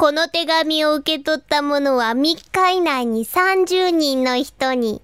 この手紙を受け取った者は3日以内に30人の人に。